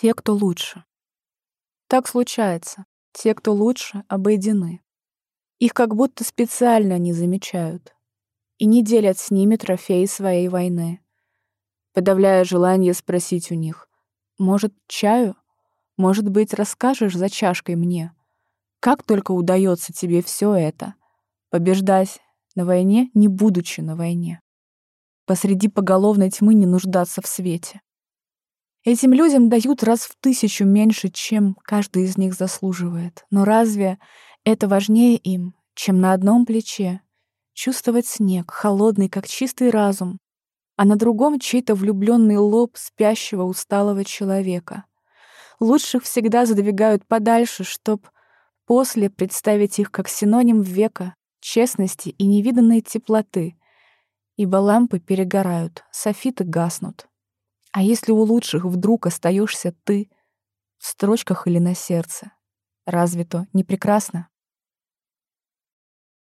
Те, кто лучше. Так случается. Те, кто лучше, обойдены. Их как будто специально не замечают и не делят с ними трофеи своей войны, подавляя желание спросить у них, «Может, чаю? Может быть, расскажешь за чашкой мне? Как только удается тебе все это? Побеждать на войне, не будучи на войне. Посреди поголовной тьмы не нуждаться в свете. Этим людям дают раз в тысячу меньше, чем каждый из них заслуживает. Но разве это важнее им, чем на одном плече чувствовать снег, холодный, как чистый разум, а на другом чей-то влюбленный лоб спящего усталого человека? Лучших всегда задвигают подальше, чтоб после представить их как синоним века, честности и невиданной теплоты, ибо лампы перегорают, софиты гаснут. А если у лучших вдруг остаешься ты в строчках или на сердце, разве то не прекрасно?